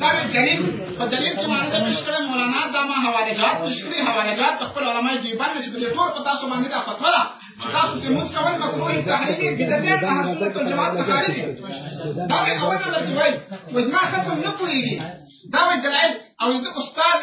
دا دلیل په دلیل کې معنی دا پیش کړه مولانا دا ما حواله جات پیش کړی حواله جات په خپل علماء دی باندې چې د ټول په تاسو باندې دا فتوا ده تاسو چې موږ کول مکروه تحریمی بدعت نه هر څه په جماعت نه خارج دا به کومه نه کوي وځما خاطر نه پوریږي دا وی دلایل او د استاد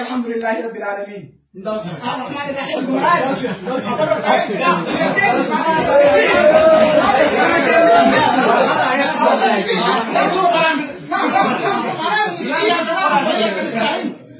الحمد لله رب العالمين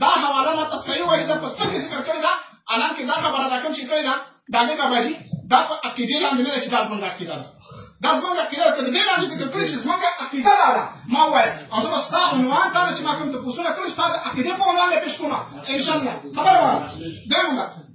دا حواله ماته صحیح وایي دا په څه کې ذکر کړی دا الان کې دا خبره دا کوم چې کړی دا دا نه راځي دا په عقیده لاندې نه چې دا څنګه عقیده ده دا څنګه عقیده ده دې لاندې ذکر کړی چې څنګه عقیده ده ما وایي او زه بس تاسو نو ان تاسو چې ما کوم ته پوښتنه کړې تاسو عقیده په عنوان پیښ کوم ان شاء الله خبره وره دا موږ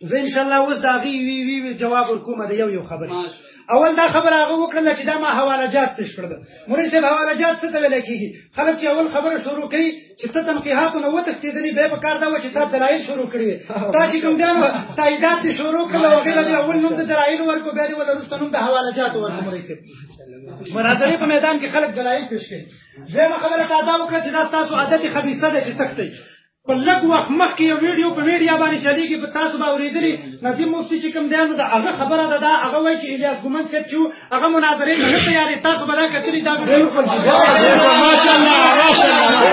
زه ان شاء الله اوس دا غي وی وی وی جواب ورکوم دا یو یو خبره اول دا خبره هغه وکړه چې دا ما حواله جات پیش کړل موري صاحب حواله جات څه ته ویل کیږي خلک چې اول خبره شروع کړي چې ته تنقیحات نو وته ستېدلې به په کار دا و چې تا دلایل شروع کړی تا چې کوم ګانو تاییدات شروع کړل او غیر دې اول نوم د دلایل ورکو به دې ولا رسته نوم د حواله جات ورکو موري صاحب مراتبه په میدان کې خلک دلایل پیش کړي زه ما خبره تا دا وکړه چې دا تاسو عادت خبيثه ده چې تخته په لږ وخت مخکې یو ویډیو په میډیا باندې چلیږي په تاسو به اورېدلي ندیم مفتي چې کوم دی نو د هغه خبره ده دا هغه وایي چې الیاس ګومن صاحب چې هغه مناظرې ته نه تیارې تاسو به دا کتلي دا بالکل ماشاءالله ماشاءالله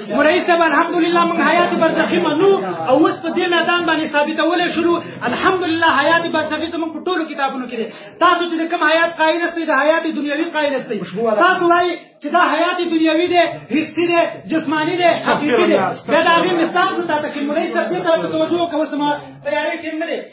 مرئیس صاحب الحمدلله موږ حیات برزخی منو او اوس په دې میدان باندې ثابتولې شروع الحمدلله حیات برزخی زموږ په ټولو کتابونو کې تاسو چې کوم حیات قائل استئ د حیات دنیوي قائل استئ تاسو وايي چې دا حیات دنیوي دی حسي دی جسمانی دی حقیقي دی بیا دا غي مثال ته تاسو کې مرئیس صاحب ته توجه کوئ چې ما تیارې کې نه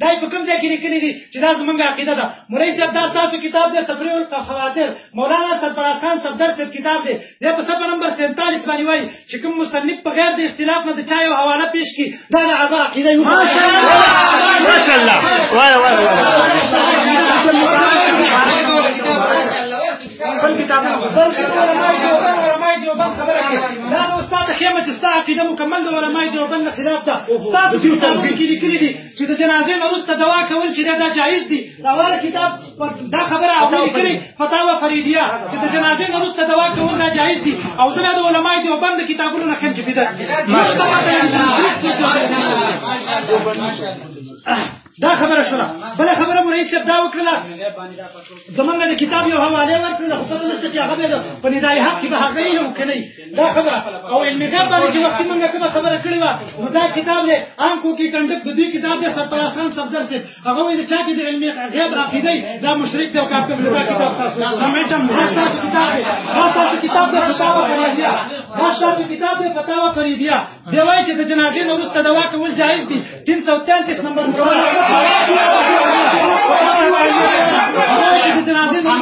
دا په کوم ځای کې لیکلي دي چې دا زمونږ عقیده ده مولوی صاحب دا تاسو کتاب دی تفریح الخواطر مولانا سرفراز خان صفدر صاحب کتاب دی دا په صفحه نمبر 47 باندې وایي چې کوم مصنف په غیر د اختلاف نه د چا یو حواله پیش کی دا د هغه عقیده یو ماشاء الله ماشاء الله وای وای وای بل کتاب نه بل کتاب علماء دیوبند علماء دیوبند خبره کوي دا د استاد خیمه چې ستا عقیده مکمل د علماء دیوبند نه خلاف ده تاسو په کتابونو کې لیکلي دي چې د جنازې نه وروسته دوا کول چې دا جایز دي دا واره کتاب دا خبره هغه لیکلي فتاوا فریدیه چې د جنازې نه وروسته دوا کول دا جایز دي او زه د علماء دیوبند کتابونو نه خیم چې بدعت دي ماشاءالله ماشاءالله دا خبره شوه بل خبره مو رئیس دا وکړه زمونږ د کتاب یو حواله ورکړه خو پته نشته چې هغه به په ندای حق کې به هغه یو کني دا خبره او علمي غیب باندې چې وخت مونږه کومه خبره کړې و نو دا کتاب له آنکو کې کنډک د دې کتاب د سرپراز خان صفدر سي هغه وایي چې چې د علمي غیب عقیده دا مشرک دی او کافر دی دا کتاب تاسو سمټم دا کتاب دی دا کتاب د فتاوا فریدیا دا کتاب د فتاوا فریدیا دی وایي چې د جنازې نه وروسته دوا کول جایز دي تین سو تینتیس نمبر د جنازې نه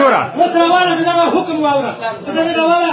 ګوره اوس روانه دغه حکم واوره دغه روانه